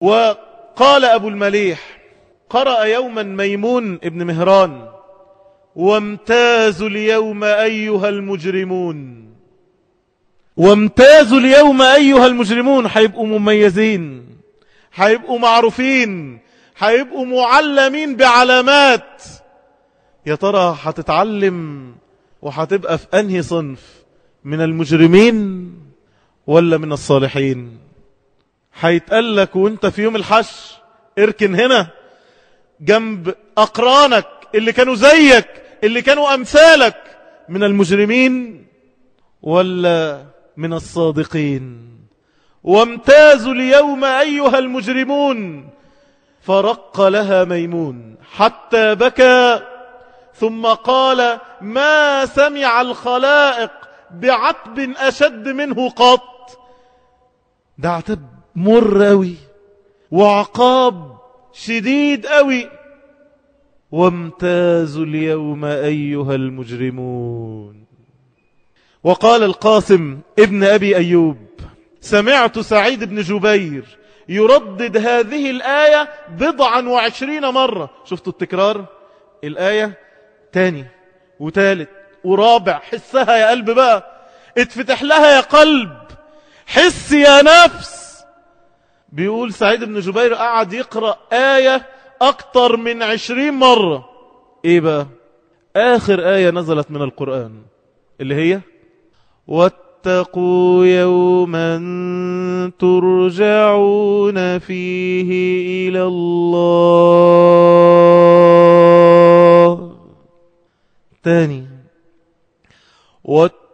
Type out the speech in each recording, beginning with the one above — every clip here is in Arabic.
وقال أبو المليح قرأ يوما ميمون ابن مهران وامتازوا اليوم أيها المجرمون. وامتازوا اليوم أيها المجرمون حيبقوا مميزين حيبقوا معروفين حيبقوا معلمين بعلامات. يا ترى هتتعلم وهتبقى في أنهي صنف من المجرمين ولا من الصالحين؟ هيتقال لك وانت في يوم الحش. اركن هنا جنب أقرانك اللي كانوا زيك اللي كانوا أمثالك. من المجرمين ولا من الصادقين. وامتازوا اليوم أيها المجرمون. فرق لها ميمون. حتى بكى ثم قال ما سمع الخلائق بعتب أشد منه قط. ده عتب. مر أوي وعقاب شديد أوي. وامتازوا اليوم أيها المجرمون. وقال القاسم ابن أبي أيوب سمعت سعيد بن جبير يردد هذه الآية بضعا وعشرين مرة. شفتوا التكرار؟ الآية تاني وتالت ورابع. حسها يا قلب بقى. اتفتح لها يا قلب. حس يا نفس. بيقول سعيد بن جبير قعد يقرأ آية أكتر من عشرين مرة. إيه بقى؟ آخر آية نزلت من القرآن. اللي هي؟ واتقوا يوما ترجعون فيه إلى الله. تاني.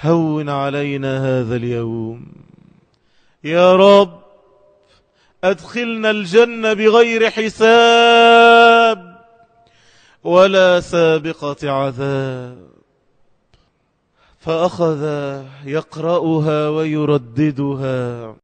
هون علينا هذا اليوم. يا رب أدخلنا الجنة بغير حساب ولا سابقة عذاب. فأخذ يقرأها ويرددها.